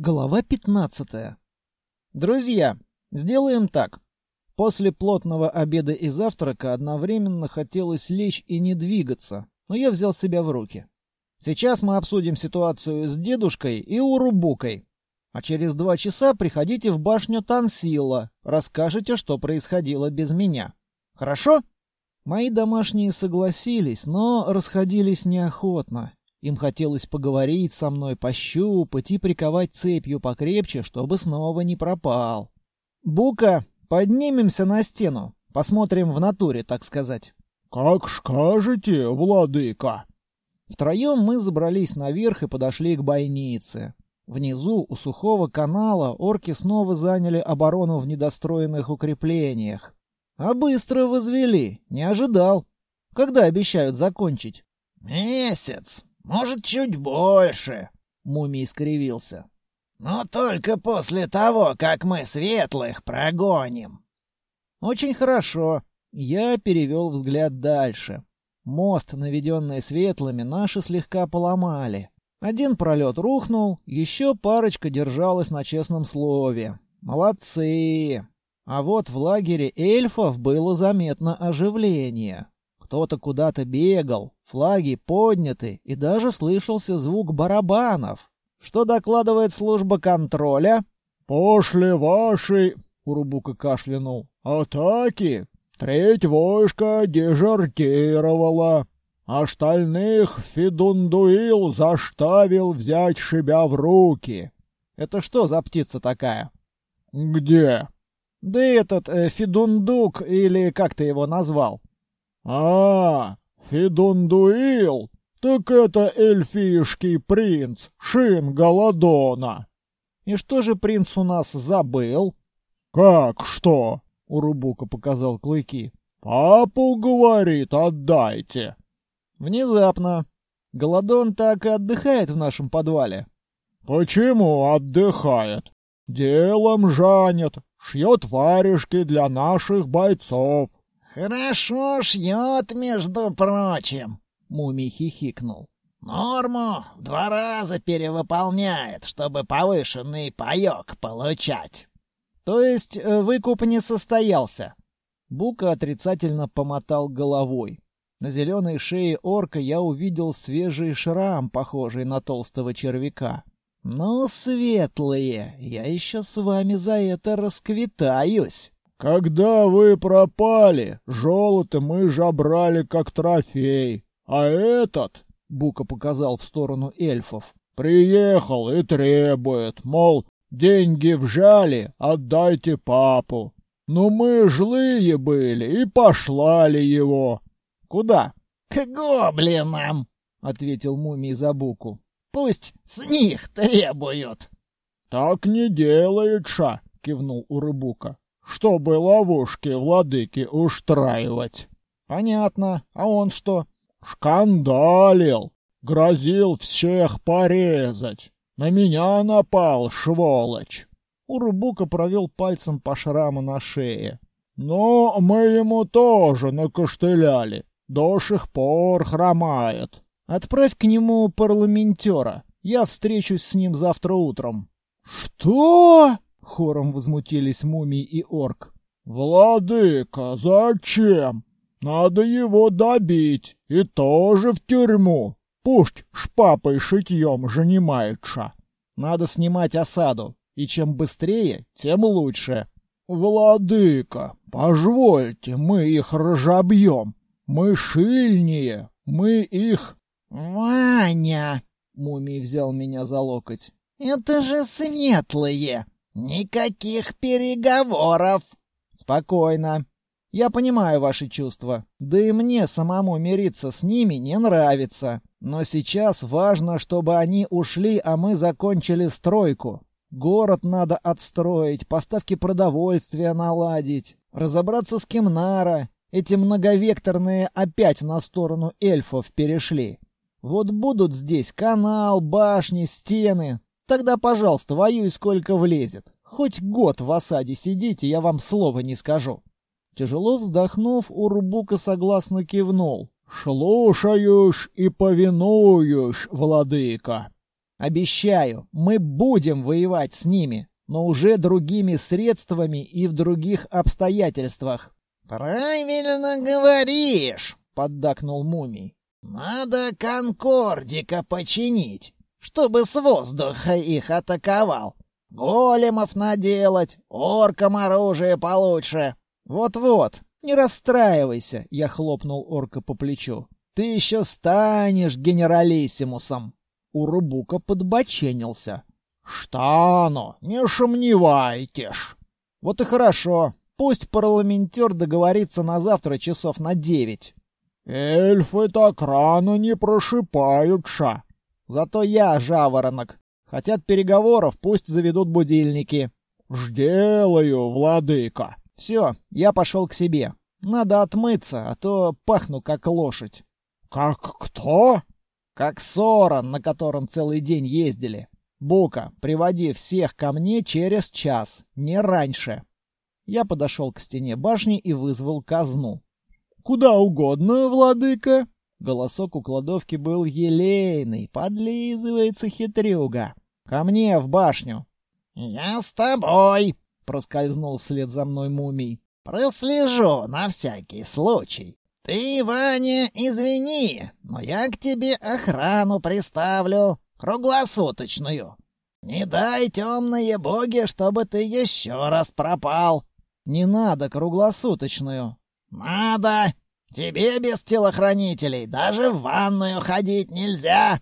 Глава 15. Друзья, сделаем так. После плотного обеда и завтрака одновременно хотелось лечь и не двигаться, но я взял себя в руки. Сейчас мы обсудим ситуацию с дедушкой и Урубукой. А через два часа приходите в башню Тансила, расскажете, что происходило без меня. Хорошо? Мои домашние согласились, но расходились неохотно. Им хотелось поговорить со мной, пощупать и приковать цепью покрепче, чтобы снова не пропал. «Бука, поднимемся на стену. Посмотрим в натуре, так сказать». «Как скажете, владыка». Втроем мы забрались наверх и подошли к бойнице. Внизу, у сухого канала, орки снова заняли оборону в недостроенных укреплениях. А быстро возвели, не ожидал. Когда обещают закончить? «Месяц. Может, чуть больше, — мумий скривился. Но только после того, как мы светлых прогоним. Очень хорошо. Я перевел взгляд дальше. Мост, наведенный светлыми, наши слегка поломали. Один пролет рухнул, еще парочка держалась на честном слове. Молодцы! А вот в лагере эльфов было заметно оживление. Кто-то куда-то бегал, флаги подняты, и даже слышался звук барабанов. Что докладывает служба контроля? «Пошли ваши!» — Урубука кашлянул. «Атаки! Треть войска дежартировала. Остальных Федундуил заставил взять себя в руки». «Это что за птица такая?» «Где?» «Да этот э, Федундук, или как ты его назвал?» «А, Федундуил? Так это эльфийский принц, Шин Голодона». «И что же принц у нас забыл?» «Как что?» — Урубука показал клыки. «Папу, говорит, отдайте». «Внезапно. Голодон так и отдыхает в нашем подвале». «Почему отдыхает? Делом жанет, шьет варежки для наших бойцов. «Хорошо шьет, между прочим», — Мумий хихикнул. «Норму в два раза перевыполняет, чтобы повышенный паёк получать». «То есть э, выкуп не состоялся?» Бука отрицательно помотал головой. На зеленой шее орка я увидел свежий шрам, похожий на толстого червяка. «Ну, светлые, я еще с вами за это расквитаюсь!» Когда вы пропали, золото мы жабрали как трофей. А этот, Бука показал в сторону эльфов, приехал и требует, мол, деньги вжали, отдайте папу. Но мы жлые были и пошлали его. Куда? К гоблинам, ответил мумий за Буку. Пусть с них требуют. Так не делает ша, кивнул Урыбука чтобы ловушки владыки устраивать. Понятно. А он что? Шкандалил. Грозил всех порезать. На меня напал, шволочь. Урубука провел пальцем по шраму на шее. Но мы ему тоже накостыляли. До сих пор хромает. Отправь к нему парламентера. Я встречусь с ним завтра утром. Что? Хором возмутились мумий и орк. «Владыка, зачем? Надо его добить и тоже в тюрьму. Пусть шпапой шитьем занимается». «Надо снимать осаду, и чем быстрее, тем лучше». «Владыка, позвольте, мы их разобьем. Мы шильнее, мы их...» «Ваня!» — мумий взял меня за локоть. «Это же светлые!» «Никаких переговоров!» «Спокойно. Я понимаю ваши чувства. Да и мне самому мириться с ними не нравится. Но сейчас важно, чтобы они ушли, а мы закончили стройку. Город надо отстроить, поставки продовольствия наладить, разобраться с Кемнара. Эти многовекторные опять на сторону эльфов перешли. Вот будут здесь канал, башни, стены, Тогда, пожалуйста, воюй сколько влезет. Хоть год в осаде сидите, я вам слова не скажу. Тяжело вздохнув, Урбука согласно кивнул. «Слушаюсь и повинуюсь, владыка». Обещаю, мы будем воевать с ними, но уже другими средствами и в других обстоятельствах. Правильно говоришь, поддакнул Мумий. Надо конкордика починить, чтобы с воздуха их атаковал. Големов наделать, оркам оружие получше. Вот-вот, не расстраивайся, я хлопнул орка по плечу. Ты еще станешь генералиссимусом. Урубука подбоченился. «Штану, не сомневайтесь». «Вот и хорошо. Пусть парламентер договорится на завтра часов на девять». «Эльфы так рано не прошипаются». «Зато я жаворонок. Хотят переговоров, пусть заведут будильники». «Жделаю, владыка». «Все, я пошел к себе. Надо отмыться, а то пахну как лошадь». «Как кто?» Как Сорон, на котором целый день ездили. Бука, приводи всех ко мне через час, не раньше. Я подошел к стене башни и вызвал казну. Куда угодно, владыка. Голосок у кладовки был елейный, подлизывается хитрюга. Ко мне в башню. Я с тобой, проскользнул вслед за мной мумий. Прослежу на всякий случай. «Ты, Ваня, извини, но я к тебе охрану приставлю, круглосуточную. Не дай темные боги, чтобы ты еще раз пропал». «Не надо круглосуточную». «Надо. Тебе без телохранителей даже в ванную ходить нельзя».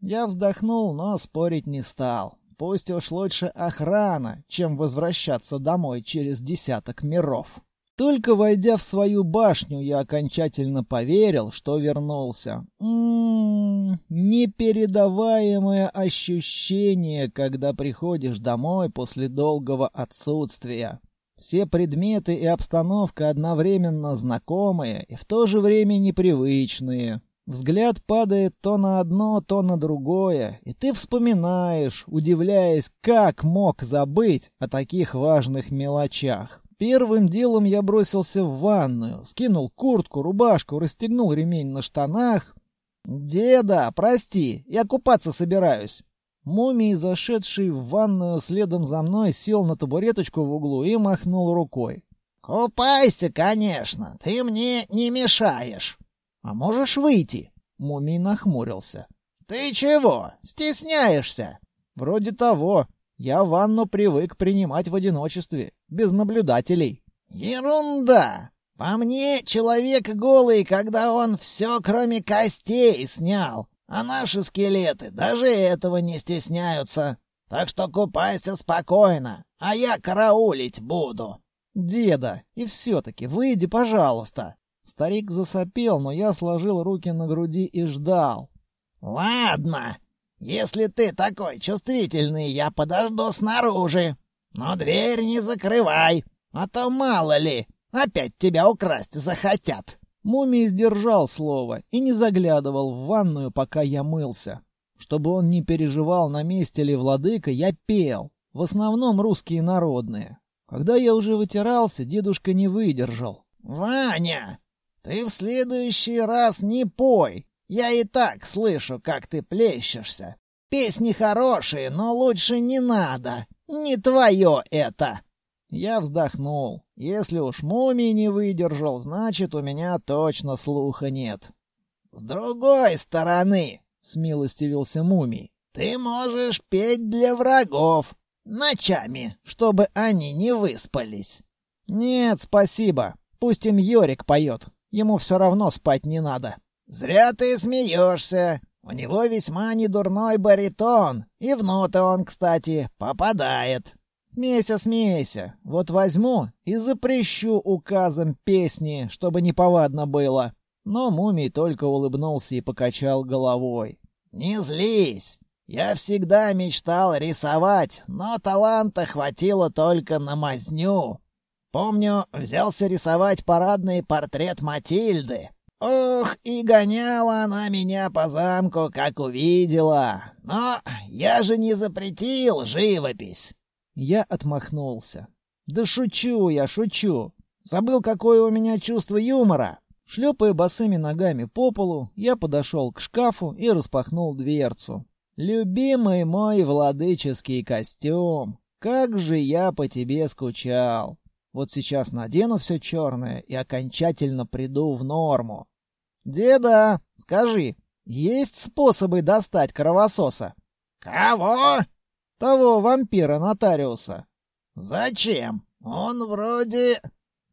Я вздохнул, но спорить не стал. Пусть уж лучше охрана, чем возвращаться домой через десяток миров. Только войдя в свою башню, я окончательно поверил, что вернулся. М-м, непередаваемое ощущение, когда приходишь домой после долгого отсутствия. Все предметы и обстановка одновременно знакомые и в то же время непривычные. Взгляд падает то на одно, то на другое, и ты вспоминаешь, удивляясь, как мог забыть о таких важных мелочах. Первым делом я бросился в ванную, скинул куртку, рубашку, расстегнул ремень на штанах. «Деда, прости, я купаться собираюсь». Мумий, зашедший в ванную следом за мной, сел на табуреточку в углу и махнул рукой. «Купайся, конечно, ты мне не мешаешь». «А можешь выйти?» Мумий нахмурился. «Ты чего, стесняешься?» «Вроде того. Я ванну привык принимать в одиночестве, без наблюдателей. Ерунда! По мне, человек голый, когда он все, кроме костей, снял. А наши скелеты даже этого не стесняются. Так что купайся спокойно, а я караулить буду. Деда, и все-таки выйди, пожалуйста. Старик засопел, но я сложил руки на груди и ждал. Ладно, если ты такой чувствительный, я подожду снаружи. Но дверь не закрывай, а то мало ли, опять тебя украсть захотят». Мумий сдержал слово и не заглядывал в ванную, пока я мылся. Чтобы он не переживал, на месте ли владыка, я пел. В основном русские народные. Когда я уже вытирался, дедушка не выдержал. «Ваня, ты в следующий раз не пой. Я и так слышу, как ты плещешься. Песни хорошие, но лучше не надо. Не твое это. Я вздохнул. Если уж мумий не выдержал, значит, у меня точно слуха нет. С другой стороны, смилостивился мумий, ты можешь петь для врагов ночами, чтобы они не выспались. Нет, спасибо. Пусть им Йорик поет. Ему все равно спать не надо. «Зря ты смеешься. У него весьма недурной баритон, и в ноты он, кстати, попадает». «Смейся, смейся. Вот возьму и запрещу указом песни, чтобы неповадно было». Но мумий только улыбнулся и покачал головой. «Не злись. Я всегда мечтал рисовать, но таланта хватило только на мазню. Помню, взялся рисовать парадный портрет Матильды. Ох, и гоняла она меня по замку, как увидела. Но я же не запретил живопись. Я отмахнулся. Да шучу я, шучу. Забыл, какое у меня чувство юмора. Шлепая босыми ногами по полу, я подошел к шкафу и распахнул дверцу. Любимый мой владыческий костюм, как же я по тебе скучал. Вот сейчас надену все черное и окончательно приду в норму. Деда, скажи, есть способы достать кровососа? Кого? Того вампира-нотариуса. Зачем? Он вроде...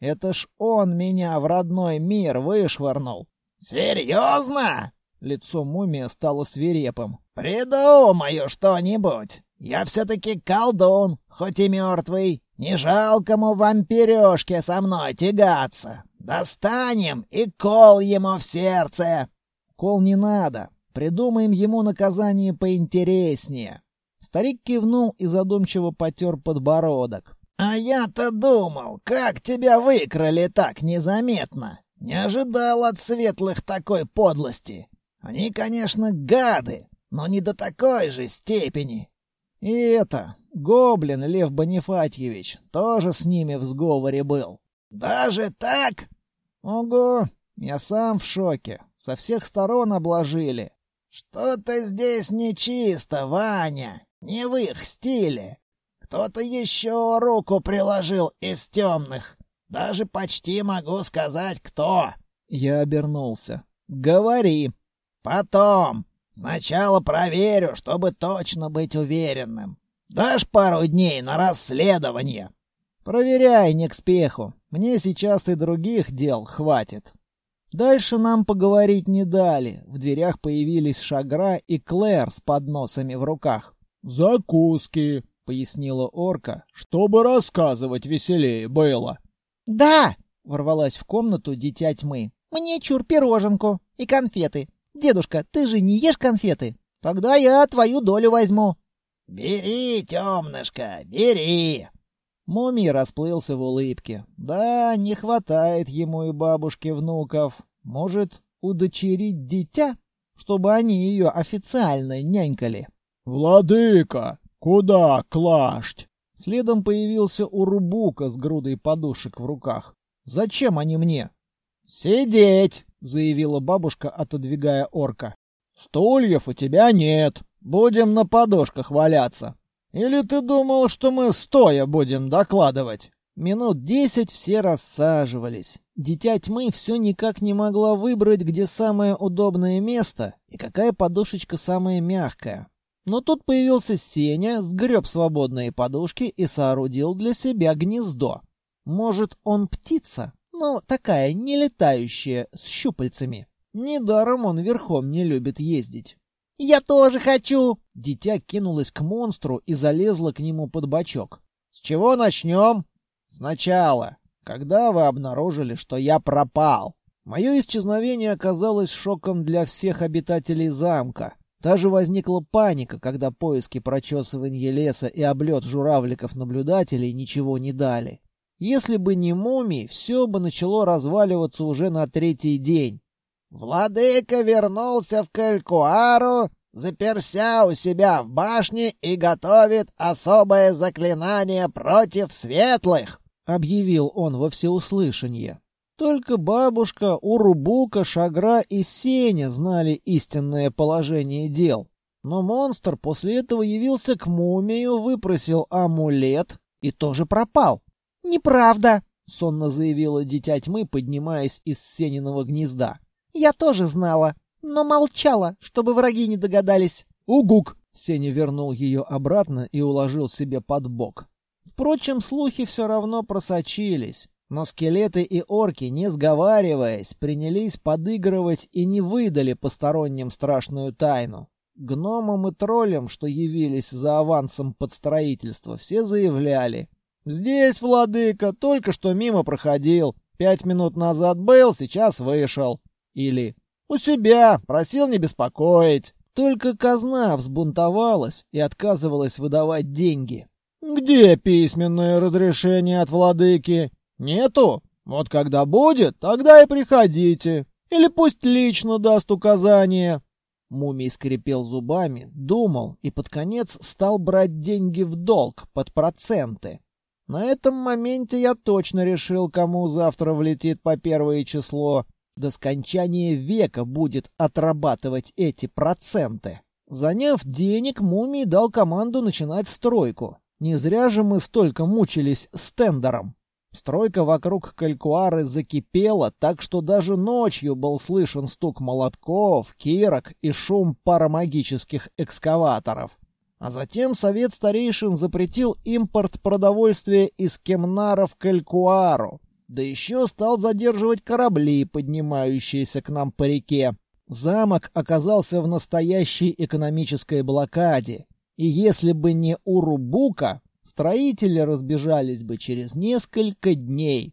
Это ж он меня в родной мир вышвырнул. Серьезно? Лицо мумии стало свирепым. Придумаю что-нибудь. Я все-таки колдун, хоть и мертвый. Не жалкому вампирешке со мной тягаться. Достанем и кол ему в сердце. Кол не надо. Придумаем ему наказание поинтереснее. Старик кивнул и задумчиво потер подбородок. «А я-то думал, как тебя выкрали так незаметно. Не ожидал от светлых такой подлости. Они, конечно, гады, но не до такой же степени. И это, гоблин Лев Бонифатьевич, тоже с ними в сговоре был. Даже так? Ого, я сам в шоке. Со всех сторон обложили. Что-то здесь нечисто, Ваня. Не в их стиле. Кто-то еще руку приложил из темных. Даже почти могу сказать, кто. Я обернулся. Говори. Потом. Сначала проверю, чтобы точно быть уверенным. Дашь пару дней на расследование? Проверяй, не к спеху. Мне сейчас и других дел хватит. Дальше нам поговорить не дали. В дверях появились Шагра и Клэр с подносами в руках. «Закуски», — пояснила орка, — «чтобы рассказывать веселее было». «Да!» — ворвалась в комнату дитя тьмы. «Мне чур пироженку и конфеты. Дедушка, ты же не ешь конфеты? Тогда я твою долю возьму». «Бери, темнышка, бери!» Мумий расплылся в улыбке. «Да, не хватает ему и бабушке внуков. Может, удочерить дитя, чтобы они ее официально нянькали?» «Владыка, куда класть?» Следом появился Урубука с грудой подушек в руках. «Зачем они мне?» «Сидеть!» — заявила бабушка, отодвигая орка. «Стульев у тебя нет. Будем на подушках валяться. Или ты думал, что мы стоя будем докладывать?» Минут десять все рассаживались. Дитя тьмы все никак не могла выбрать, где самое удобное место и какая подушечка самая мягкая. Но тут появился Сеня, сгреб свободные подушки и соорудил для себя гнездо. Может, он птица? Ну, такая, не летающая, с щупальцами. Недаром он верхом не любит ездить. «Я тоже хочу!» Дитя кинулось к монстру и залезло к нему под бочок. «С чего начнем?» «Сначала. Когда вы обнаружили, что я пропал?» Мое исчезновение оказалось шоком для всех обитателей замка. Даже возникла паника, когда поиски прочесывания леса и облет журавликов-наблюдателей ничего не дали. Если бы не мумий, все бы начало разваливаться уже на третий день. «Владыка вернулся в Калькуару, заперся у себя в башне и готовит особое заклинание против светлых», — объявил он во всеуслышание. Только бабушка, Урубука, Шагра и Сеня знали истинное положение дел. Но монстр после этого явился к мумию, выпросил амулет и тоже пропал. «Неправда!» — сонно заявила дитя тьмы, поднимаясь из Сениного гнезда. «Я тоже знала, но молчала, чтобы враги не догадались». «Угук!» — Сеня вернул ее обратно и уложил себе под бок. Впрочем, слухи все равно просочились. Но скелеты и орки, не сговариваясь, принялись подыгрывать и не выдали посторонним страшную тайну. Гномам и троллям, что явились за авансом под строительство, все заявляли. «Здесь, владыка, только что мимо проходил. Пять минут назад был, сейчас вышел». Или «У себя, просил не беспокоить». Только казна взбунтовалась и отказывалась выдавать деньги. «Где письменное разрешение от владыки?» Нету? Вот когда будет, тогда и приходите. Или пусть лично даст указания. Мумий скрипел зубами, думал и под конец стал брать деньги в долг под проценты. На этом моменте я точно решил, кому завтра влетит по первое число. До скончания века будет отрабатывать эти проценты. Заняв денег, Мумий дал команду начинать стройку. Не зря же мы столько мучились с тендером. Стройка вокруг Калькуары закипела, так что даже ночью был слышен стук молотков, кирок и шум парамагических экскаваторов. А затем совет старейшин запретил импорт продовольствия из Кемнара в Калькуару. Да еще стал задерживать корабли, поднимающиеся к нам по реке. Замок оказался в настоящей экономической блокаде. И если бы не Урубука, строители разбежались бы через несколько дней.